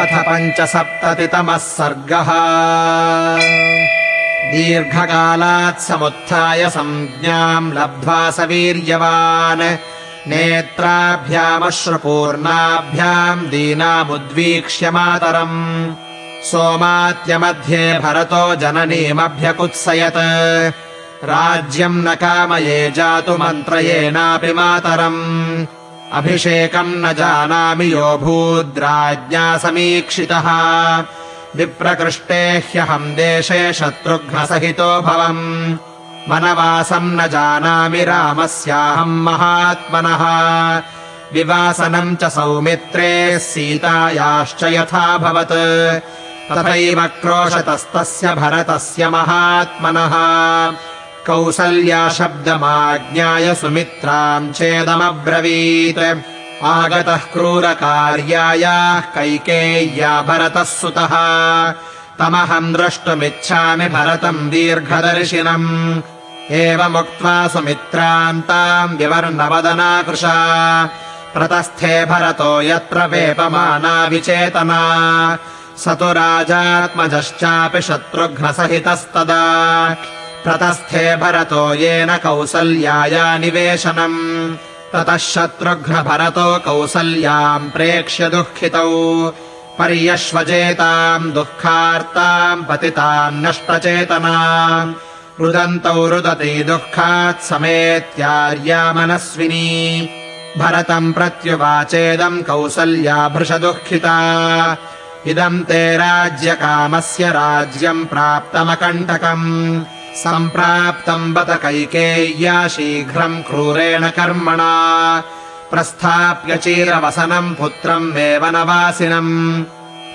अथ पञ्चसप्ततितमः सर्गः। दीर्घकालात् समुत्थाय सञ्ज्ञाम् लब्ध्वा स वीर्यवान् नेत्राभ्यामश्रुपूर्णाभ्याम् दीनामुद्वीक्ष्य मातरम्। सोमात्यमध्ये भरतो जननीमभ्यकुत्सयत्। राज्यम् न कामये जातुमन्त्रयेनापि मातरम् अभिषेकम् न जानामि यो भूद्राज्ञा समीक्षितः। विप्रकृष्टे ह्यहम् देशे शत्रुघ्नसहितो भवम्। वनवासम् न जानामि रामस्याहम् महात्मनः। विवासनम् च सौमित्रे सीतायाश्च यथाभवत् तथैव क्रोशतस्तस्य भरतस्य महात्मनः कौसल्या शब्दमाज्ञाय सुमित्राम् चेदमब्रवीत्। आगतः क्रूरकार्यायाः कैकेय्या भरतः सुतः। तमहम् द्रष्टुमिच्छामि भरतम् दीर्घदर्शिनम्। एवमुक्त्वा सुमित्रान्ताम् विवर्णवदनाकृशा प्रतस्थे भरतो यत्र वेपमाना विचेतना। स तु राजात्मजश्चापि शत्रुघ्नसहितस्तदा प्रतस्थे भरतो येन कौसल्याया निवेशनम्। ततः शत्रुघ्नभरतो कौसल्याम् प्रेक्ष्य दुःखितौ। पर्यश्वजेताम् दुःखार्ताम् पतिताम् नष्टचेतना रुदन्तौ रुदति दुःखात् समेत्यार्या मनस्विनी भरतम् प्रत्युवाचेदम् कौसल्या भृशदुःखिता इदम् ते राज्यकामस्य राज्यम् प्राप्तमकण्टकम् सम्प्राप्तम् बत कैकेय्या शीघ्रम् क्रूरेण कर्मणा। प्रस्थाप्य चीरवसनम् पुत्रम् वेवनवासिनम्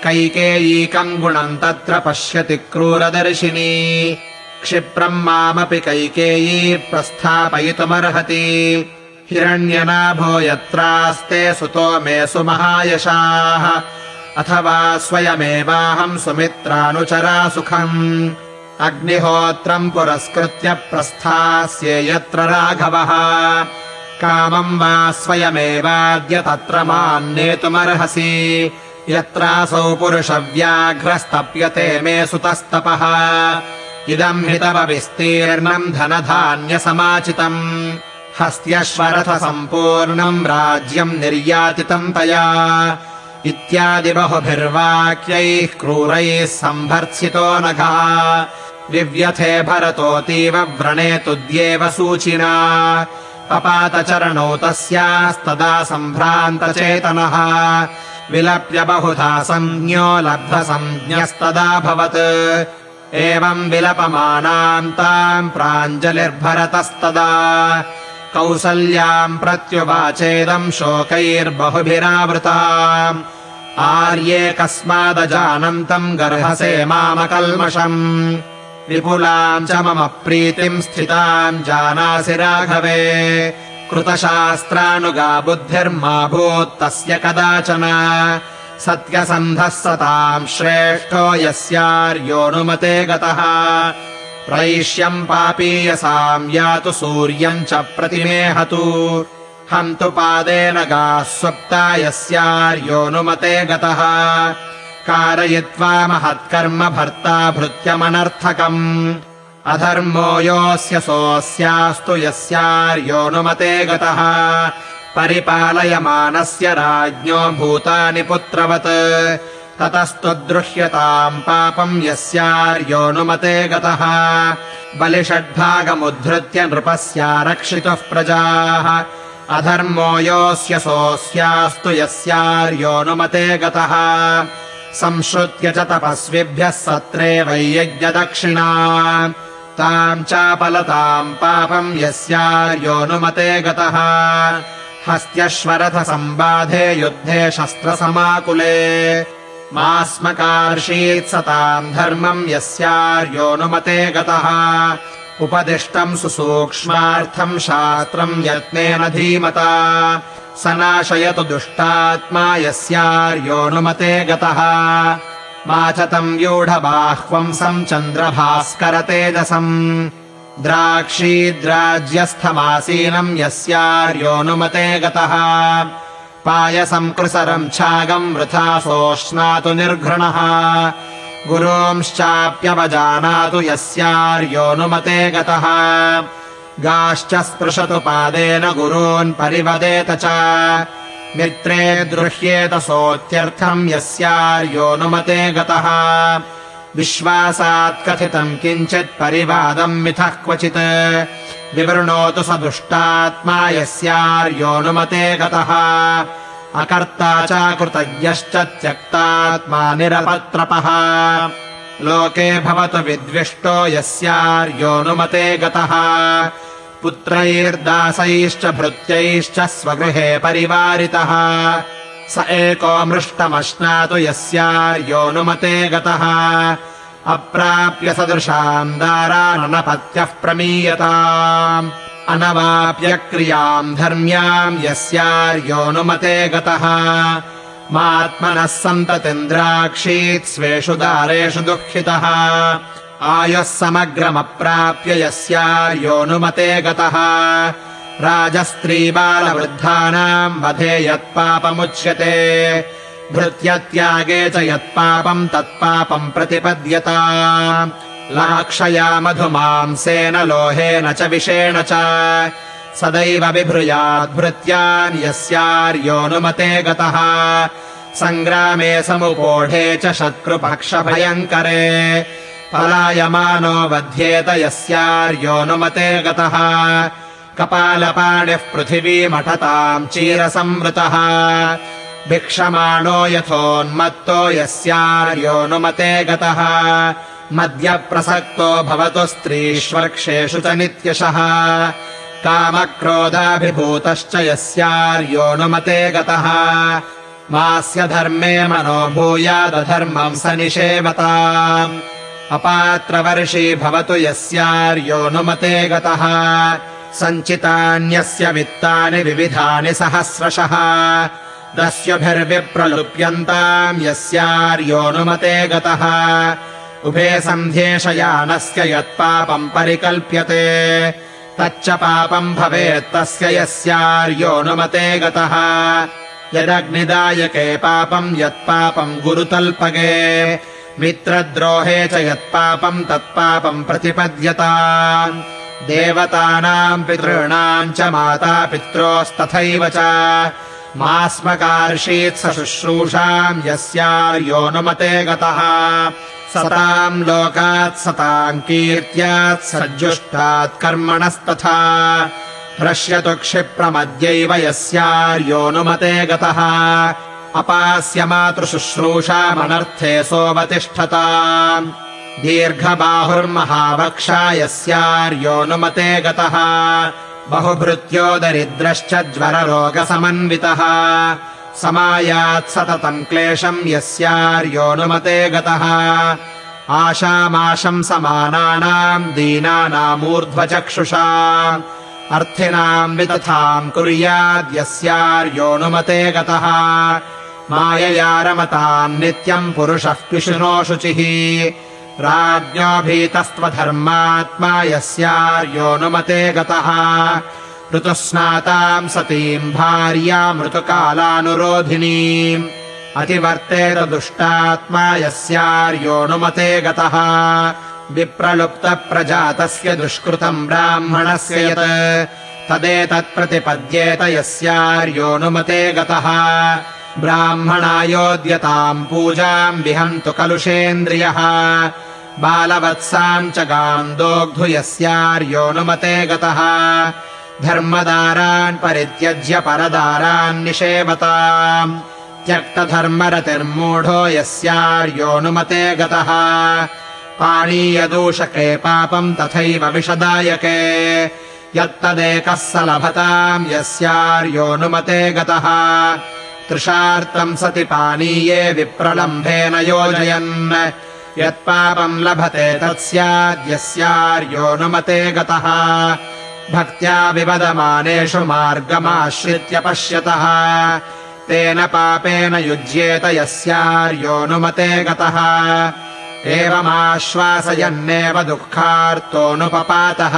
कैकेयीकम् गुणम् तत्र पश्यति क्रूरदर्शिनी। क्षिप्रम् मामपि कैकेयी प्रस्थापयितुमर्हति। हिरण्यनाभो यत्रास्ते सुतो मे सुमहायशाः। अथवा स्वयमेवाहम् सुमित्रानुचरा सुखम् अग्निहोत्रम् पुरस्कृत्य प्रस्थास्ये यत्र राघवः। कामम् वा स्वयमेवाद्य तत्र मान्नेतुमर्हसि यत्रासौ पुरुषव्याघ्रस्तप्यते मे सुतस्तपः। इदम् हि तव विस्तीर्णम् धनधान्यसमाचितम्। हस्त्यश्वरथसम्पूर्णम् राज्यम् निर्यातितम् तया। इत्यादि बहुभिर्वाक्यैः क्रूरैः सम्भर्त्सितो नघा विव्यथे भरतोऽतीव व्रणेतुद्येव सूचिना। पपातचरणौ तस्यास्तदा सम्भ्रान्तचेतनः। विलप्य बहुधा संज्ञो लब्धसंज्ञस्तदाभवत् एवम् विलपमानाम् ताम् प्राञ्जलिर्भरतस्तदा। कौसल्याम् प्रत्युवाचेदम् शोकैर्बहुभिरावृता आर्ये कस्मादजानन्तम् गर्हसे मामकल्मषम् विपुलाम् च मम प्रीतिम् स्थिताम् जानासि राघवे। कृतशास्त्रानुगा बुद्धिर्मा भूत्तस्य कदाचन। सत्यसन्धः सताम् श्रेष्ठो यस्यार्योऽनुमते गतः। प्रैष्यम् पापीयसाम् यातु सूर्यम् च प्रतिमेहतु। हन्तु पादेन गाः स्वप्ता यस्यार्योऽनुमते गतः कारयित्वा महत्कर्म भर्ता भृत्यमनर्थकम्। अधर्मो योऽस्य सोऽस्यास्तु यस्यार्योऽनुमते गतः। परिपालयमानस्य राज्ञो भूतानि पुत्रवत्। ततस्तु दृह्यताम् पापम् यस्यार्योऽनुमते गतः। बलिषड्भागमुद्धृत्य नृपस्यारक्षितुः प्रजाः। अधर्मो योऽस्य सोऽस्यास्तु यस्यार्योऽनुमते गतः संश्रुत्य च तपस्विभ्यः सत्रे वैयज्ञदक्षिणा ताम् चापलताम् पापम् यस्यार्योऽनुमते गतः। हस्त्यश्वरथसम्बाधे युद्धे शस्त्रसमाकुले। मास्मकार्षीत्सताम् धर्मम् यस्यार्योऽनुमते गतः उपदिष्टम् सुसूक्ष्मार्थम् शास्त्रम् यत्नेन धीमता। स नाशयतु दुष्टात्मा यस्यार्योऽनुमते गतः। मा च तम् व्यूढबाह्वंसम् चन्द्रभास्करतेजसम् द्राक्षीद्राज्यस्थमासीनम् यस्यार्योऽनुमते गतः। पायसम् कृसरम् छागम् वृथा सोऽश्नातु निर्घृणः गुरोंश्चाप्यवजानातु यस्यार्योऽनुमते गतः। गाश्च स्पृशतु पादेन गुरून् परिवदेत च। मित्रे दृह्येत सोऽत्यर्थम् यस्यार्योऽनुमते गतः। विश्वासात् कथितम् किञ्चित् परिवादम् मिथः क्वचित्। विवृणोतु स दुष्टात्मा यस्यार्योऽनुमते गतः अकर्ता च कृतज्ञश्च त्यक्तात्मा निरपत्रपः। लोके भवतु विद्विष्टो यस्यार्योऽनुमते गतः। पुत्रैर्दासैश्च भृत्यैश्च स्वगृहे परिवारितः। स एको मृष्टमश्नातु यस्यार्योऽनुमते गतः। अप्राप्य सदृशाम् दाराननपत्यः प्रमीयताम् अनवाप्य क्रियाम् धर्म्याम् यस्यार्योऽनुमते गतः। मात्मनः सन्ततिन्द्राक्षीत् स्वेषु दारेषु दुःखितः। आयुः समग्रमप्राप्य यस्यार्योऽनुमते गतः। राजस्त्रीबालवृद्धानाम् वधे यत्पापमुच्यते भृत्यत्यागे च यत्पापम् तत्पापम् प्रतिपद्यता लाक्षया मधुमांसेन लोहेन च विषेण च। सदैव बिभृयाद्भृत्यान् यस्यार्योऽनुमते गतः। सङ्ग्रामे समुपोढे च शत्रुपक्षभयङ्करे। पलायमानो वध्येत यस्यार्योऽनुमते गतः। कपालपाणिः पृथिवीमठताम् चीरसंवृतः। भिक्षमाणो यथोन्मत्तो यस्यार्योऽनुमते गतः मद्यप्रसक्तो भवतु स्त्रीष्वर्क्षेषु च नित्यशः। कामक्रोधाभिभूतश्च यस्यार्योऽनुमते गतः। मास्य धर्मे मनो भूयादधर्मम् स निषेवता अपात्रवर्षी भवतु यस्यार्योऽनुमते गतः। सञ्चितान्यस्य वित्तानि विविधानि सहस्रशः। दस्युभिर्विप्रलुप्यन्ताम् यस्यार्योऽनुमते गतः उभे सन्ध्येशयानस्य यत्पापम् परिकल्प्यते। तच्च पापम् भवेत्तस्य यस्यार्योऽनुमते गतः। यदग्निदायके पापम् यत्पापम् गुरुतल्पगे। मित्रद्रोहे च यत्पापम् तत्पापम् प्रतिपद्यता। देवतानाम् पितॄणाम् च मातापित्रोस्तथैव च मास्मकार्षीत् स शुश्रूषाम् यस्यार्योऽनुमते गतः। सताम् लोकात् सताम् कीर्त्यात् सज्जुष्टात् कर्मणस्तथा। ह्रश्यतु क्षिप्रमद्यैव यस्यार्योऽनुमते गतः। अपास्य मातृशुश्रूषामनर्थे सोऽवतिष्ठता। दीर्घबाहुर्महावक्षा यस्यार्योऽनुमते गतः बहुभृत्यो दरिद्रश्च ज्वररोगसमन्वितः। समायात् सततम् क्लेशम् यस्यार्योऽनुमते गतः। आशामाशम् समानानाम् दीनानामूर्ध्वचक्षुषा। अर्थिनाम् वितथाम् कुर्याद्यस्यार्योऽनुमते गतः। मायया रमताम् नित्यम् पुरुषः पिशुनो शुचिः राज्ञो भीतस्त्वधर्मात्मा यस्यार्योऽनुमते गतः। ऋतुस्नाताम् सतीम् भार्यामृतुकालानुरोधिनीम् अतिवर्तेत दुष्टात्मा यस्यार्योऽनुमते गतः। विप्रलुप्तप्रजातस्य दुष्कृतम् ब्राह्मणस्य यत् तदेतत्प्रतिपद्येत यस्यार्योऽनुमते गतः। ब्राह्मणायोद्यताम् पूजाम् विहन्तु कलुषेन्द्रियः बालवत्साम् च गाम् दोग्धु यस्यार्योऽनुमते गतः। धर्मदारान् परित्यज्य परदारान् निषेवताम्। त्यक्तधर्मरतिर्मूढो यस्यार्योऽनुमते गतः। पाणीयदूषके पापम् तथैव विषदायके। यत्तदेकः स लभताम् यस्यार्योऽनुमते गतः। तृषार्तम् सति पानीये विप्रलम्भेन योजयन् यत्पापम् लभते तत्स्याद्यस्यार्योऽनुमते गतः। भक्त्या विवदमानेषु मार्गमाश्रित्य पश्यतः। तेन पापेन युज्येत यस्यार्योऽनुमते गतः। एवमाश्वासयन्नेव दुःखार्तोऽनुपपातः।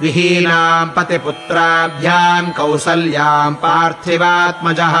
विहीनाम् पतिपुत्राभ्याम् कौसल्याम् पार्थिवात्मजः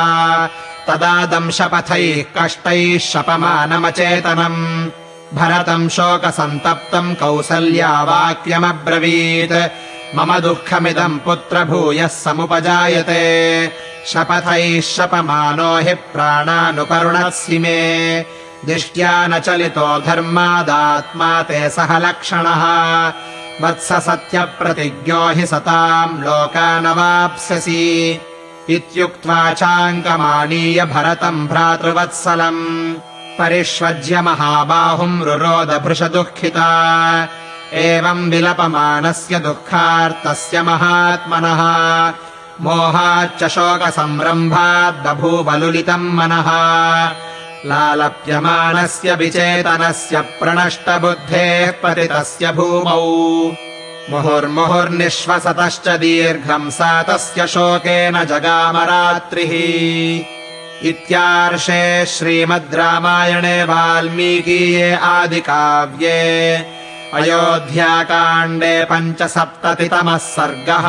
तदा दंशपथैः कष्टैः शपमानमचेतनम्। भरतम् शोकसन्तप्तम् कौसल्या वाक्यमब्रवीत् मम दुःखमिदम् पुत्र भूयः समुपजायते। शपथैः शपमानो हि प्राणानुकरुणसि मे। दिष्ट्या न चलितो धर्मादात्मा ते सह लक्षणः। वत्स सत्यप्रतिज्ञो हि सताम् लोकानवाप्स्यसि इत्युक्त्वा चाङ्कमानीय भरतम् भ्रातृवत्सलम्। परिष्वज्य महाबाहुम् रुरोदभृशदुःखिता। एवम् विलपमानस्य दुःखार्तस्य महात्मनः। मोहाच्च शोकसम्रम्भाद्बभूवलुलितम् मनः। लालप्यमानस्य विचेतनस्य प्रणष्टबुद्धेः पतितस्य भूमौ मुहुर्मुहुर्निःश्वसतश्च दीर्घम् सा तस्य शोकेन जगामरात्रिः। इत्यार्षे श्रीमद् रामायणे वाल्मीकीये आदिकाव्ये अयोध्याकाण्डे पञ्चसप्ततितमः सर्गः